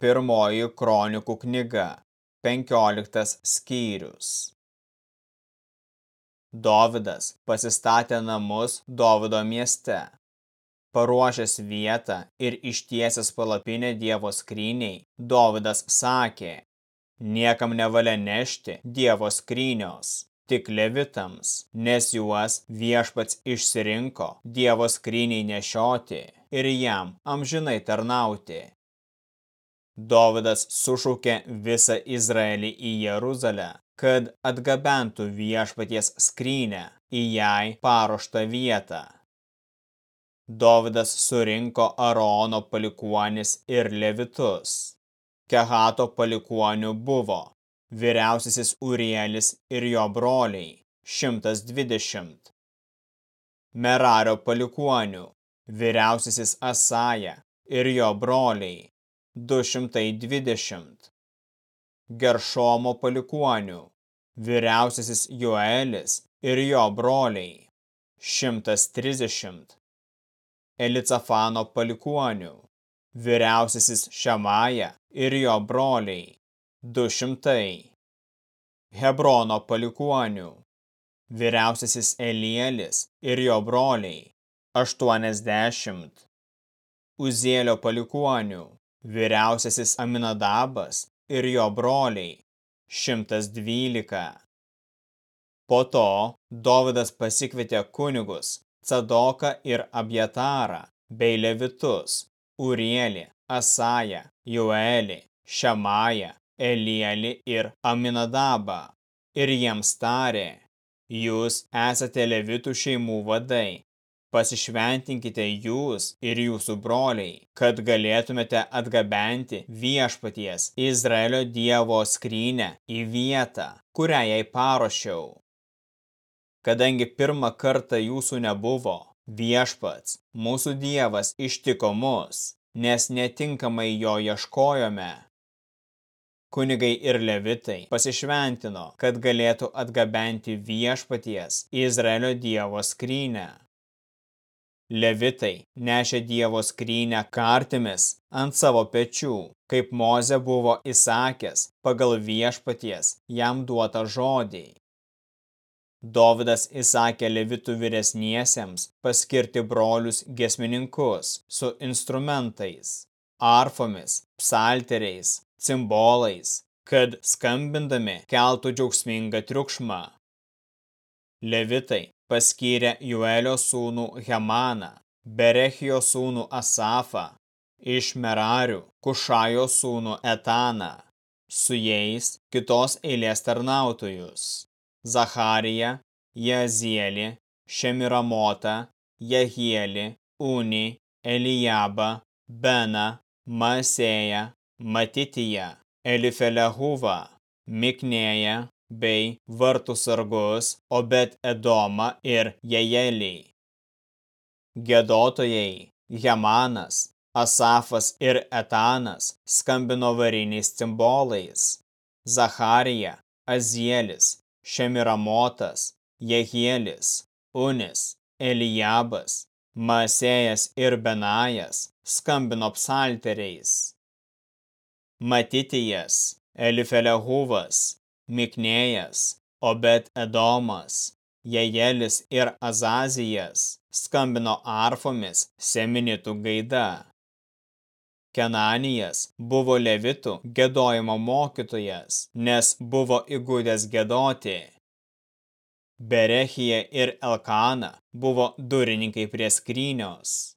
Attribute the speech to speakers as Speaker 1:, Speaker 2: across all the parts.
Speaker 1: Pirmoji kronikų knyga, 15 skyrius. Dovidas pasistatė namus Dovido mieste. Paruošęs vietą ir ištiesęs palapinę Dievo skryniai, Dovidas sakė, niekam nevalia nešti Dievo skrynios, tik levitams, nes juos viešpats išsirinko Dievo skryniai nešioti ir jam amžinai tarnauti. Dovidas sušaukė visą Izraelį į Jeruzalę, kad atgabentų viešpaties skrynę į jai paruoštą vietą. Dovidas surinko Arono palikuonis ir levitus. Kehato palikuonių buvo vyriausiasis Urielis ir jo broliai, 120. Merario palikuonių, vyriausiasis Asaja ir jo broliai, 220. Geršomo palikuonių, vyriausiasis Joelis ir jo broliai, 130. Elicafano palikuonių, vyriausiasis Šamaja ir jo broliai, 200. Hebrono palikuonių, vyriausiasis Elielis ir jo broliai, 80. Uzėlio palikuonių, vyriausiasis Aminadabas ir jo broliai, 112. Po to Dovidas pasikvietė kunigus Cadoką ir Abjatarą bei Levitus, Urielį, Asają, Joelį, Šamają, Elielį ir Aminadabą. Ir jiems tarė, jūs esate Levitų šeimų vadai Pasišventinkite jūs ir jūsų broliai, kad galėtumėte atgabenti viešpaties Izraelio dievo skrynę į vietą, kurią jai paruošiau. Kadangi pirmą kartą jūsų nebuvo, viešpats, mūsų dievas ištiko mus, nes netinkamai jo ieškojome. Kunigai ir levitai pasišventino, kad galėtų atgabenti viešpaties Izraelio dievo skrynę. Levitai nešė Dievo skrynę kartimis ant savo pečių, kaip Moze buvo įsakęs pagal viešpaties jam duotą žodį. Dovidas įsakė levitų vyresniesiems paskirti brolius gesmininkus su instrumentais, arfomis, psalteriais, cimbolais, kad skambindami keltų džiaugsmingą triukšmą. Levitai paskyrė Juelio sūnų Hemaną, Berechijo sūnų Asafą, iš Merarių Kušajo sūnų Etaną, su jais kitos eilės tarnautojus – Zachariją, Jazielį, Šemiramotą, Jehielį, Unį, Elijabą, Beną, Masėją, Matitiją, Elifelehuvą, Miknėją, bei vartų sargus Obet Edomą ir Jejelį. Gedotojai Hemanas, Asafas ir Etanas skambino variniais cimbolais. Zacharija, Azielis, Šemiramotas, Jehielis, Unis, Elijabas, Masėjas ir Benajas skambino psalteriais. Matitijas, Elifelehuvas, Miknėjas, Obet Edomas, Jejelis ir Azazijas skambino arfomis seminitų gaida. Kenanijas buvo levitų gedojimo mokytojas, nes buvo įgudęs gedoti. Berechija ir Elkana buvo durininkai prie skrynios.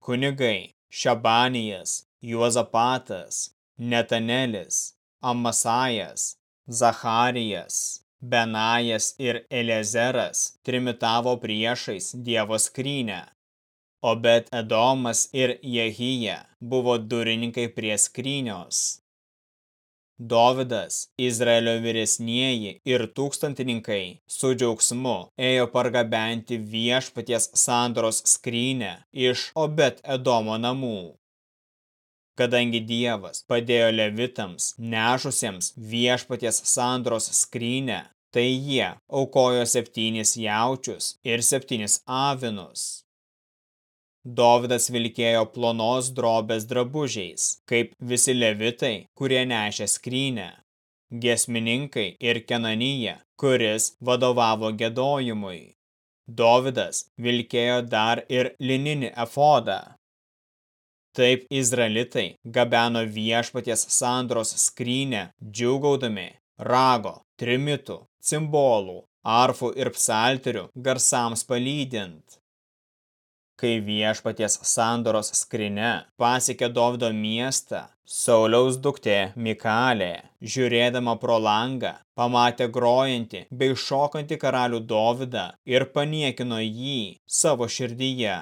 Speaker 1: Kunigai Šabanijas, Juozapatas, Netanelis, Amasajas, Zacharijas, Benajas ir Elezeras trimitavo priešais Dievo skrynę, o bet Edomas ir Jehija buvo durininkai prie skrynios. Dovidas, Izraelio vyresnieji ir tūkstantininkai su džiaugsmu ėjo pargabenti viešpaties sandoros skrynę iš Obet Edomo namų kadangi Dievas padėjo levitams nešusiems viešpaties sandros skrynę, tai jie aukojo septynis jaučius ir septynis avinus. Dovydas vilkėjo plonos drobės drabužiais, kaip visi levitai, kurie nešė skrynę. Gesmininkai ir Kenanyje, kuris vadovavo gėdojimui. Dovydas vilkėjo dar ir lininį efodą. Taip izraelitai gabeno viešpaties sandros skrynę, džiugaudami rago, trimitų, cimbolų, arfų ir psalterių garsams palydint. Kai viešpaties sandoros skrinė pasiekė Dovdo miestą, Sauliaus duktė Mikalė, žiūrėdama pro langą, pamatė grojantį bei šokantį karalių Dovydą ir paniekino jį savo širdyje.